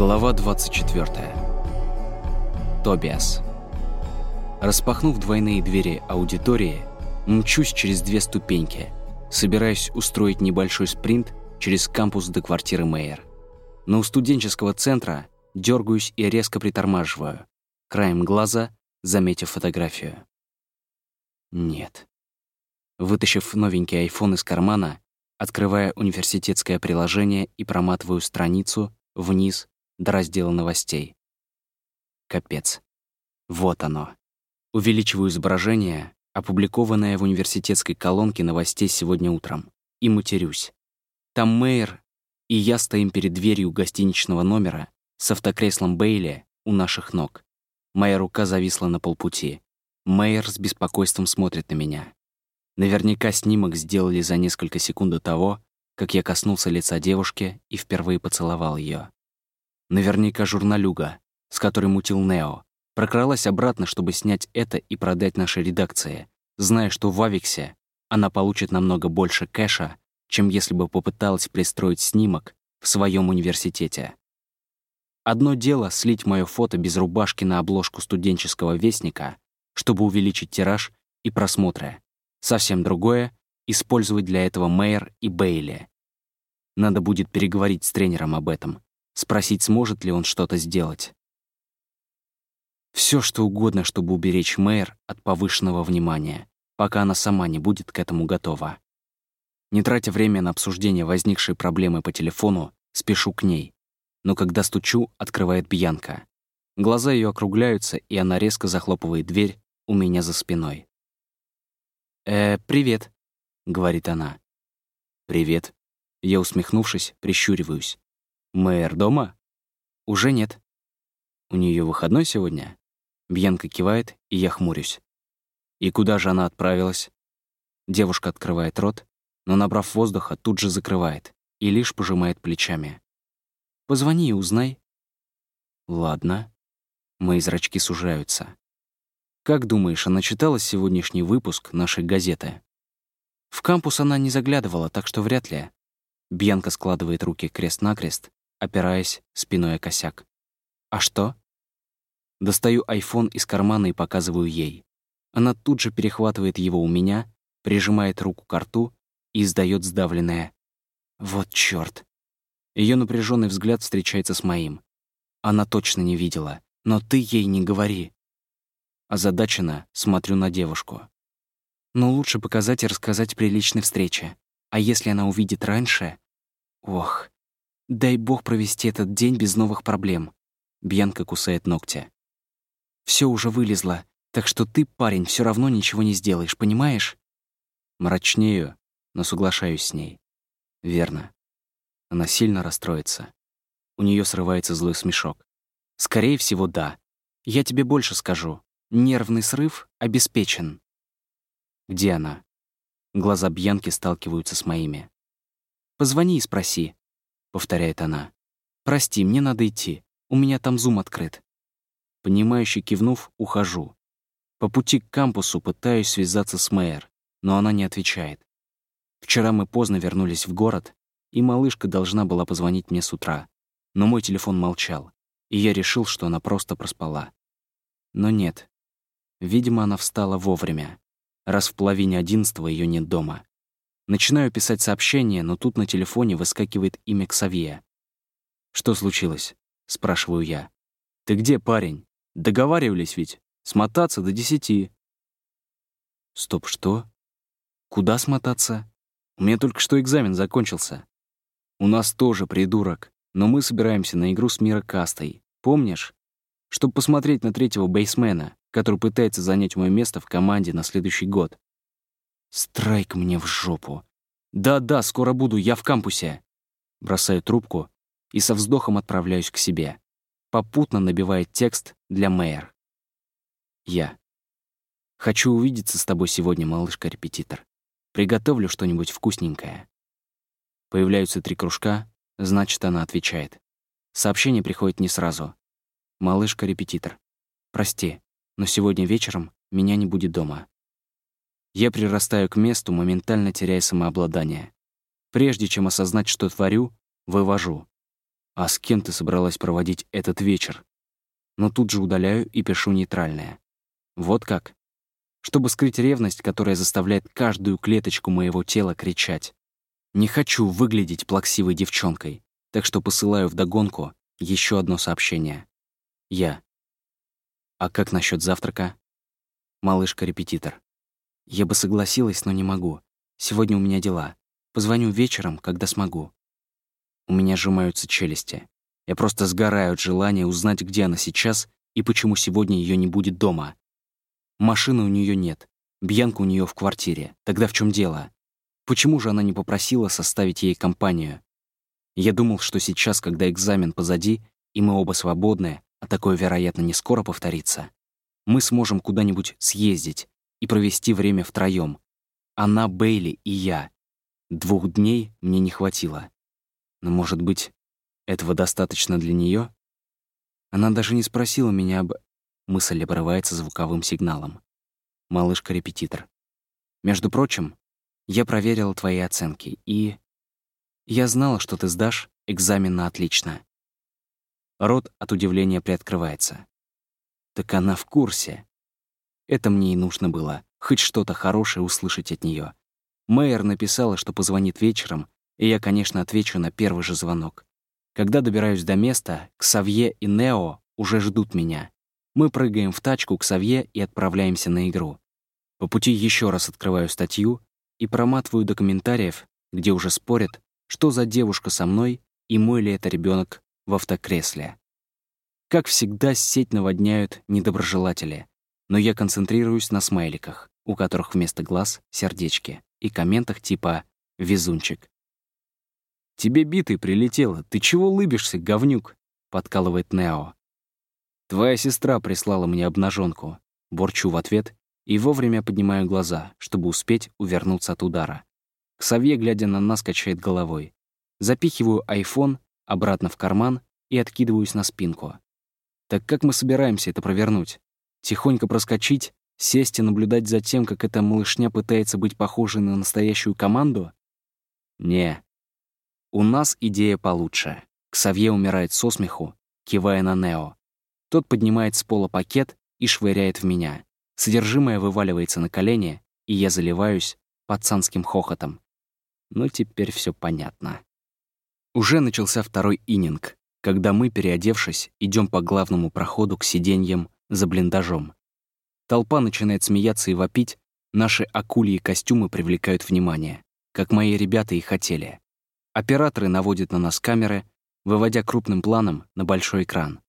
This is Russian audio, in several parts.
Глава 24. Тобиас. Распахнув двойные двери аудитории, мчусь через две ступеньки, собираюсь устроить небольшой спринт через кампус до квартиры Мейер. Но у студенческого центра дергаюсь и резко притормаживаю, краем глаза заметив фотографию. Нет. Вытащив новенький iPhone из кармана, открывая университетское приложение и проматываю страницу вниз до раздела новостей. Капец. Вот оно. Увеличиваю изображение, опубликованное в университетской колонке новостей сегодня утром, и матерюсь. Там мэр и я стоим перед дверью гостиничного номера с автокреслом Бейли у наших ног. Моя рука зависла на полпути. Мэйр с беспокойством смотрит на меня. Наверняка снимок сделали за несколько секунд до того, как я коснулся лица девушки и впервые поцеловал ее. Наверняка журналюга, с которой мутил Нео, прокралась обратно, чтобы снять это и продать нашей редакции, зная, что в Авиксе она получит намного больше кэша, чем если бы попыталась пристроить снимок в своем университете. Одно дело — слить мое фото без рубашки на обложку студенческого вестника, чтобы увеличить тираж и просмотры. Совсем другое — использовать для этого Мэйр и Бейли. Надо будет переговорить с тренером об этом, спросить, сможет ли он что-то сделать. Все что угодно, чтобы уберечь мэр от повышенного внимания, пока она сама не будет к этому готова. Не тратя время на обсуждение возникшей проблемы по телефону, спешу к ней. Но когда стучу, открывает Бьянка. Глаза ее округляются, и она резко захлопывает дверь у меня за спиной. «Э, привет», — говорит она. «Привет». Я, усмехнувшись, прищуриваюсь. «Мэр дома?» «Уже нет». «У нее выходной сегодня?» Бьянка кивает, и я хмурюсь. «И куда же она отправилась?» Девушка открывает рот, но, набрав воздуха, тут же закрывает и лишь пожимает плечами. «Позвони и узнай». «Ладно». Мои зрачки сужаются. «Как думаешь, она читала сегодняшний выпуск нашей газеты?» В кампус она не заглядывала, так что вряд ли. Бьянка складывает руки крест-накрест опираясь спиной о косяк. «А что?» Достаю айфон из кармана и показываю ей. Она тут же перехватывает его у меня, прижимает руку к рту и издает сдавленное «Вот чёрт!». Ее напряженный взгляд встречается с моим. Она точно не видела, но ты ей не говори. Озадаченно смотрю на девушку. Но лучше показать и рассказать при личной встрече. А если она увидит раньше... Ох, Дай бог провести этот день без новых проблем. Бьянка кусает ногти. Все уже вылезло, так что ты, парень, все равно ничего не сделаешь, понимаешь? Мрачнею, но соглашаюсь с ней. Верно. Она сильно расстроится. У нее срывается злой смешок. Скорее всего, да. Я тебе больше скажу. Нервный срыв обеспечен. Где она? Глаза Бьянки сталкиваются с моими. Позвони и спроси. — повторяет она. «Прости, мне надо идти. У меня там зум открыт». Понимающе кивнув, ухожу. По пути к кампусу пытаюсь связаться с мэр, но она не отвечает. Вчера мы поздно вернулись в город, и малышка должна была позвонить мне с утра. Но мой телефон молчал, и я решил, что она просто проспала. Но нет. Видимо, она встала вовремя, раз в половине одиннадцатого ее нет дома. Начинаю писать сообщение, но тут на телефоне выскакивает имя Ксавье. «Что случилось?» — спрашиваю я. «Ты где, парень? Договаривались ведь? Смотаться до десяти». «Стоп, что? Куда смотаться? У меня только что экзамен закончился. У нас тоже придурок, но мы собираемся на игру с Мира Кастой. Помнишь? Чтобы посмотреть на третьего бейсмена, который пытается занять мое место в команде на следующий год. Страйк мне в жопу. Да-да, скоро буду, я в кампусе. Бросаю трубку и со вздохом отправляюсь к себе. Попутно набивает текст для Мэйр. Я. Хочу увидеться с тобой сегодня, малышка-репетитор. Приготовлю что-нибудь вкусненькое. Появляются три кружка, значит, она отвечает. Сообщение приходит не сразу. Малышка-репетитор. Прости, но сегодня вечером меня не будет дома. Я прирастаю к месту, моментально теряя самообладание. Прежде чем осознать, что творю, вывожу. А с кем ты собралась проводить этот вечер? Но тут же удаляю и пишу нейтральное. Вот как? Чтобы скрыть ревность, которая заставляет каждую клеточку моего тела кричать. Не хочу выглядеть плаксивой девчонкой, так что посылаю вдогонку еще одно сообщение. Я. А как насчет завтрака? Малышка-репетитор. Я бы согласилась, но не могу. Сегодня у меня дела. Позвоню вечером, когда смогу. У меня сжимаются челюсти. Я просто сгораю от желания узнать, где она сейчас и почему сегодня ее не будет дома. Машины у нее нет. Бьянка у нее в квартире. Тогда в чем дело? Почему же она не попросила составить ей компанию? Я думал, что сейчас, когда экзамен позади, и мы оба свободны, а такое, вероятно, не скоро повторится, мы сможем куда-нибудь съездить и провести время втроем. Она, Бейли и я. Двух дней мне не хватило. Но, может быть, этого достаточно для нее? Она даже не спросила меня об... Мысль обрывается звуковым сигналом. Малышка-репетитор. Между прочим, я проверила твои оценки, и... Я знала, что ты сдашь экзамен на отлично. Рот от удивления приоткрывается. Так она в курсе. Это мне и нужно было, хоть что-то хорошее услышать от нее. Мэйер написала, что позвонит вечером, и я, конечно, отвечу на первый же звонок. Когда добираюсь до места, Ксавье и Нео уже ждут меня. Мы прыгаем в тачку к Савье и отправляемся на игру. По пути еще раз открываю статью и проматываю до комментариев, где уже спорят, что за девушка со мной и мой ли это ребенок в автокресле. Как всегда, сеть наводняют недоброжелатели, но я концентрируюсь на смайликах, у которых вместо глаз — сердечки, и комментах типа «везунчик». «Тебе битой прилетело, ты чего улыбишься, говнюк?» — подкалывает Нео. «Твоя сестра прислала мне обнаженку. Борчу в ответ и вовремя поднимаю глаза, чтобы успеть увернуться от удара. Ксавье, глядя на нас, качает головой. Запихиваю айфон обратно в карман и откидываюсь на спинку. Так как мы собираемся это провернуть? Тихонько проскочить, сесть и наблюдать за тем, как эта малышня пытается быть похожей на настоящую команду? Не. У нас идея получше. Ксавье умирает со смеху, кивая на Нео. Тот поднимает с пола пакет и швыряет в меня. Содержимое вываливается на колени, и я заливаюсь пацанским хохотом. Ну, теперь все понятно. Уже начался второй ининг, когда мы, переодевшись, идем по главному проходу к сиденьям за блиндажом. Толпа начинает смеяться и вопить, наши акульи костюмы привлекают внимание, как мои ребята и хотели. Операторы наводят на нас камеры, выводя крупным планом на большой экран.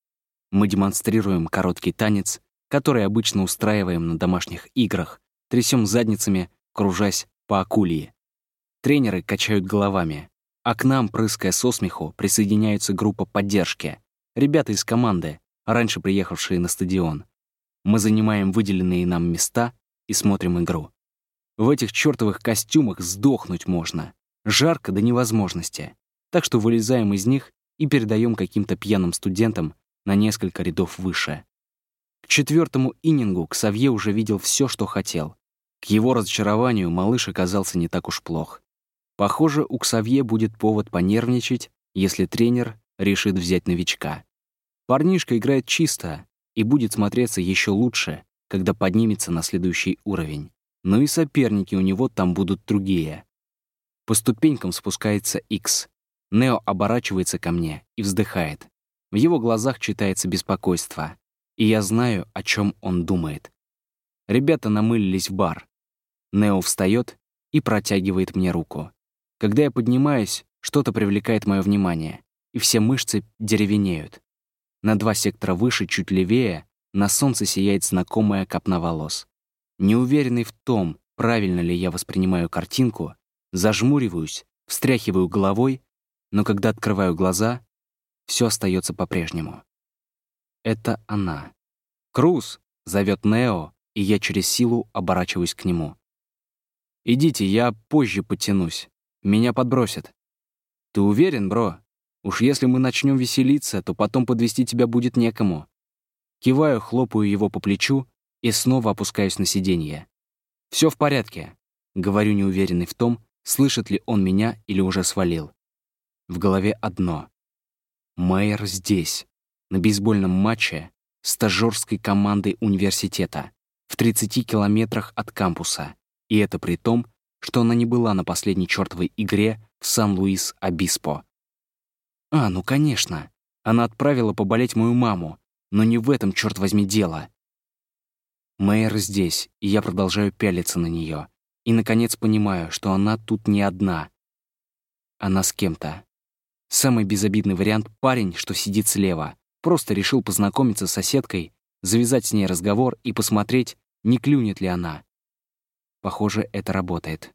Мы демонстрируем короткий танец, который обычно устраиваем на домашних играх, трясем задницами, кружась по акульи. Тренеры качают головами, а к нам, прыская со смеху, присоединяется группа поддержки. Ребята из команды, раньше приехавшие на стадион. Мы занимаем выделенные нам места и смотрим игру. В этих чертовых костюмах сдохнуть можно. Жарко до невозможности. Так что вылезаем из них и передаем каким-то пьяным студентам на несколько рядов выше. К четвертому иннингу Ксавье уже видел все, что хотел. К его разочарованию малыш оказался не так уж плох. Похоже, у Ксавье будет повод понервничать, если тренер решит взять новичка. Парнишка играет чисто и будет смотреться еще лучше, когда поднимется на следующий уровень. Но и соперники у него там будут другие. По ступенькам спускается Икс. Нео оборачивается ко мне и вздыхает. В его глазах читается беспокойство. И я знаю, о чем он думает. Ребята намылились в бар. Нео встает и протягивает мне руку. Когда я поднимаюсь, что-то привлекает мое внимание, и все мышцы деревенеют. На два сектора выше, чуть левее, на солнце сияет знакомая копна волос. Неуверенный в том, правильно ли я воспринимаю картинку, зажмуриваюсь, встряхиваю головой, но когда открываю глаза, все остается по-прежнему. Это она. «Круз!» — зовет Нео, и я через силу оборачиваюсь к нему. «Идите, я позже потянусь. Меня подбросят. Ты уверен, бро? Уж если мы начнем веселиться, то потом подвести тебя будет некому. Киваю, хлопаю его по плечу и снова опускаюсь на сиденье. Все в порядке. Говорю неуверенный в том, слышит ли он меня или уже свалил. В голове одно. Майер здесь, на бейсбольном матче стажерской командой университета, в 30 километрах от кампуса. И это при том, что она не была на последней чертовой игре в Сан-Луис-Обиспо. А, ну конечно, она отправила поболеть мою маму, но не в этом, черт возьми, дело. Мэйр здесь, и я продолжаю пялиться на нее. И, наконец, понимаю, что она тут не одна. Она с кем-то. Самый безобидный вариант — парень, что сидит слева. Просто решил познакомиться с соседкой, завязать с ней разговор и посмотреть, не клюнет ли она. Похоже, это работает.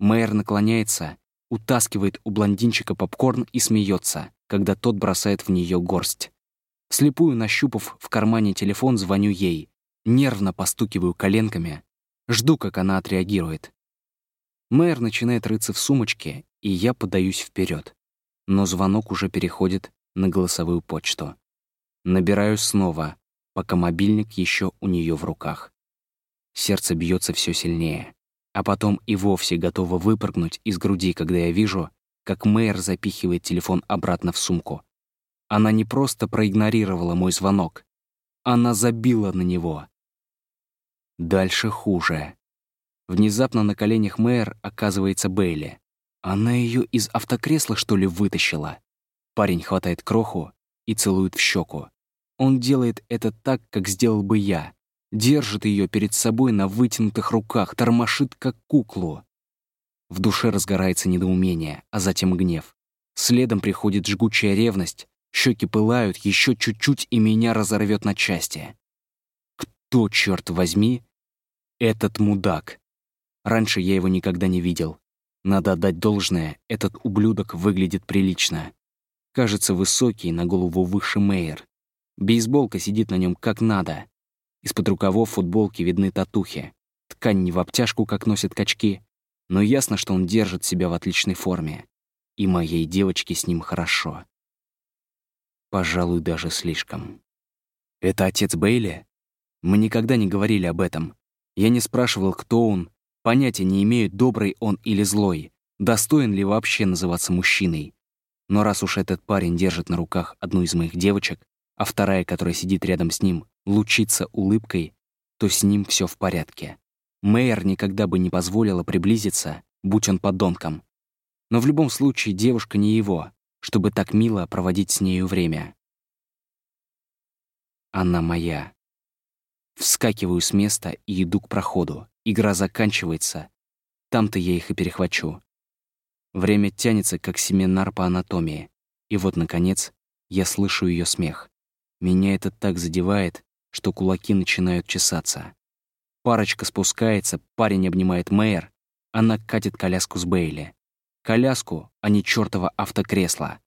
Мэйр наклоняется, утаскивает у блондинчика попкорн и смеется, когда тот бросает в нее горсть. Слепую нащупав в кармане телефон, звоню ей. Нервно постукиваю коленками. Жду, как она отреагирует. Мэр начинает рыться в сумочке, и я подаюсь вперед. Но звонок уже переходит на голосовую почту. Набираю снова, пока мобильник еще у нее в руках. Сердце бьется все сильнее, а потом и вовсе готово выпрыгнуть из груди, когда я вижу, как Мэйр запихивает телефон обратно в сумку. Она не просто проигнорировала мой звонок, она забила на него. Дальше хуже. Внезапно на коленях Мэйр оказывается Бейли. Она ее из автокресла, что ли, вытащила? Парень хватает кроху и целует в щеку. Он делает это так, как сделал бы я. Держит ее перед собой на вытянутых руках, тормошит как куклу. В душе разгорается недоумение, а затем гнев. Следом приходит жгучая ревность, щеки пылают, еще чуть-чуть и меня разорвет на части. Кто, черт возьми, этот мудак? Раньше я его никогда не видел. Надо отдать должное, этот ублюдок выглядит прилично. Кажется, высокий, на голову выше Мейер. Бейсболка сидит на нем как надо. Из-под рукавов футболки видны татухи. Ткань не в обтяжку, как носят качки, но ясно, что он держит себя в отличной форме. И моей девочке с ним хорошо. Пожалуй, даже слишком. Это отец Бейли? Мы никогда не говорили об этом. Я не спрашивал, кто он, понятия не имею, добрый он или злой, достоин ли вообще называться мужчиной. Но раз уж этот парень держит на руках одну из моих девочек, а вторая, которая сидит рядом с ним, лучится улыбкой, то с ним все в порядке. Мэйер никогда бы не позволила приблизиться, будь он подонком. Но в любом случае девушка не его, чтобы так мило проводить с нею время. Она моя. Вскакиваю с места и иду к проходу. Игра заканчивается. Там-то я их и перехвачу. Время тянется, как семинар по анатомии. И вот, наконец, я слышу ее смех. Меня это так задевает, что кулаки начинают чесаться. Парочка спускается, парень обнимает Мэйр, она катит коляску с Бейли. Коляску, а не чёртово автокресло.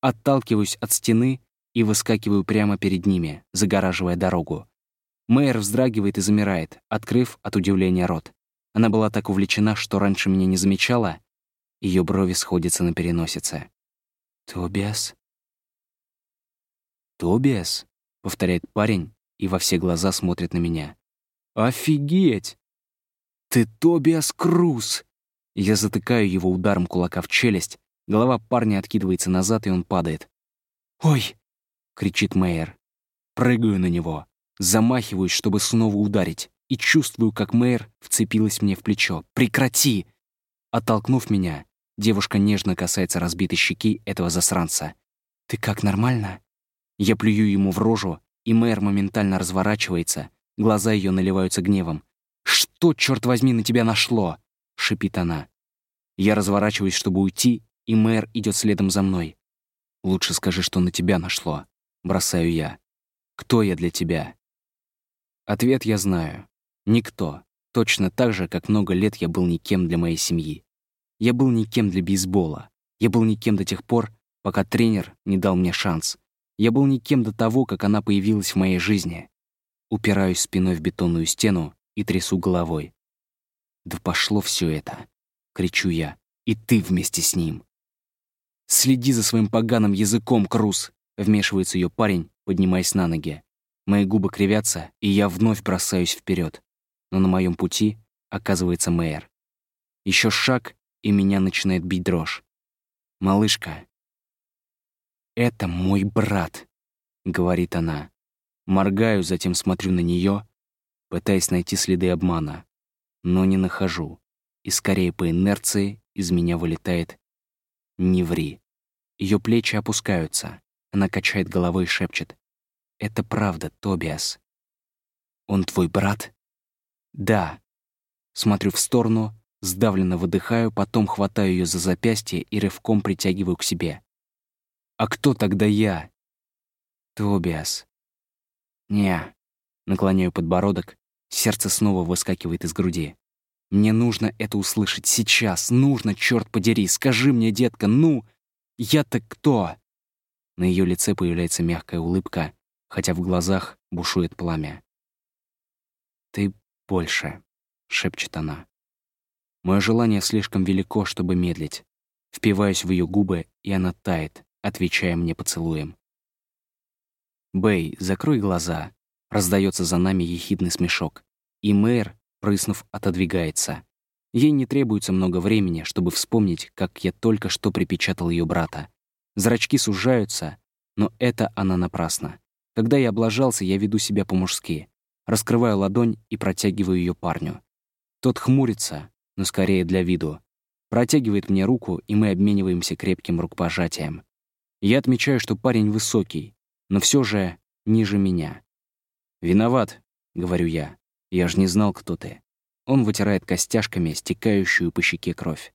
Отталкиваюсь от стены и выскакиваю прямо перед ними, загораживая дорогу. Мэйр вздрагивает и замирает, открыв от удивления рот. Она была так увлечена, что раньше меня не замечала. Ее брови сходятся на переносице. «Тобиас?» «Тобиас?» — повторяет парень и во все глаза смотрит на меня. «Офигеть! Ты Тобиас Круз!» Я затыкаю его ударом кулака в челюсть, голова парня откидывается назад, и он падает. «Ой!» — кричит Мэйер. Прыгаю на него, замахиваюсь, чтобы снова ударить, и чувствую, как Мэйер вцепилась мне в плечо. «Прекрати!» Оттолкнув меня, девушка нежно касается разбитой щеки этого засранца. «Ты как, нормально?» Я плюю ему в рожу, и Мэйр моментально разворачивается, Глаза ее наливаются гневом. «Что, черт возьми, на тебя нашло?» — шипит она. Я разворачиваюсь, чтобы уйти, и мэр идет следом за мной. «Лучше скажи, что на тебя нашло», — бросаю я. «Кто я для тебя?» Ответ я знаю. Никто. Точно так же, как много лет я был никем для моей семьи. Я был никем для бейсбола. Я был никем до тех пор, пока тренер не дал мне шанс. Я был никем до того, как она появилась в моей жизни. Упираюсь спиной в бетонную стену и трясу головой. «Да пошло все это!» — кричу я. «И ты вместе с ним!» «Следи за своим поганым языком, Круз!» — вмешивается ее парень, поднимаясь на ноги. Мои губы кривятся, и я вновь бросаюсь вперед. Но на моем пути оказывается Мэйр. Еще шаг, и меня начинает бить дрожь. «Малышка, «Это мой брат», — говорит она. Моргаю, затем смотрю на нее, пытаясь найти следы обмана, но не нахожу. И скорее по инерции из меня вылетает «Не ври». Ее плечи опускаются. Она качает головой и шепчет. «Это правда, Тобиас». «Он твой брат?» «Да». Смотрю в сторону, сдавленно выдыхаю, потом хватаю ее за запястье и рывком притягиваю к себе. «А кто тогда я?» «Тобиас». «Не». Наклоняю подбородок, сердце снова выскакивает из груди. «Мне нужно это услышать сейчас, нужно, черт подери, скажи мне, детка, ну, я-то кто?» На ее лице появляется мягкая улыбка, хотя в глазах бушует пламя. «Ты больше», — шепчет она. Мое желание слишком велико, чтобы медлить. Впиваюсь в ее губы, и она тает, отвечая мне поцелуем. «Бэй, закрой глаза», — раздается за нами ехидный смешок. И мэр, прыснув, отодвигается. Ей не требуется много времени, чтобы вспомнить, как я только что припечатал ее брата. Зрачки сужаются, но это она напрасно. Когда я облажался, я веду себя по-мужски. Раскрываю ладонь и протягиваю ее парню. Тот хмурится, но скорее для виду. Протягивает мне руку, и мы обмениваемся крепким рукопожатием. Я отмечаю, что парень высокий, но все же ниже меня. «Виноват», — говорю я. «Я ж не знал, кто ты». Он вытирает костяшками стекающую по щеке кровь.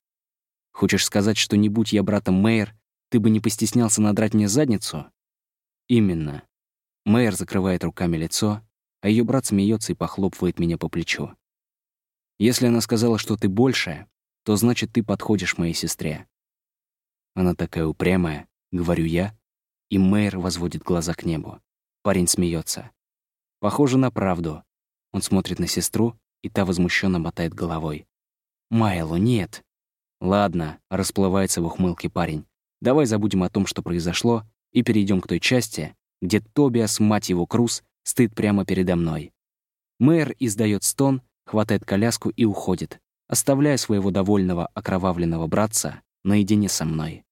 «Хочешь сказать, что не будь я братом Мэйр, ты бы не постеснялся надрать мне задницу?» «Именно». Мэйр закрывает руками лицо, а ее брат смеется и похлопывает меня по плечу. «Если она сказала, что ты больше, то значит, ты подходишь моей сестре». Она такая упрямая, говорю я, и Мэйр возводит глаза к небу. Парень смеется. Похоже на правду. Он смотрит на сестру, и та возмущенно мотает головой. «Майло, нет!» «Ладно», — расплывается в ухмылке парень. «Давай забудем о том, что произошло, и перейдем к той части, где Тобиас, мать его, Круз, стоит прямо передо мной». Мэр издает стон, хватает коляску и уходит, оставляя своего довольного окровавленного братца наедине со мной.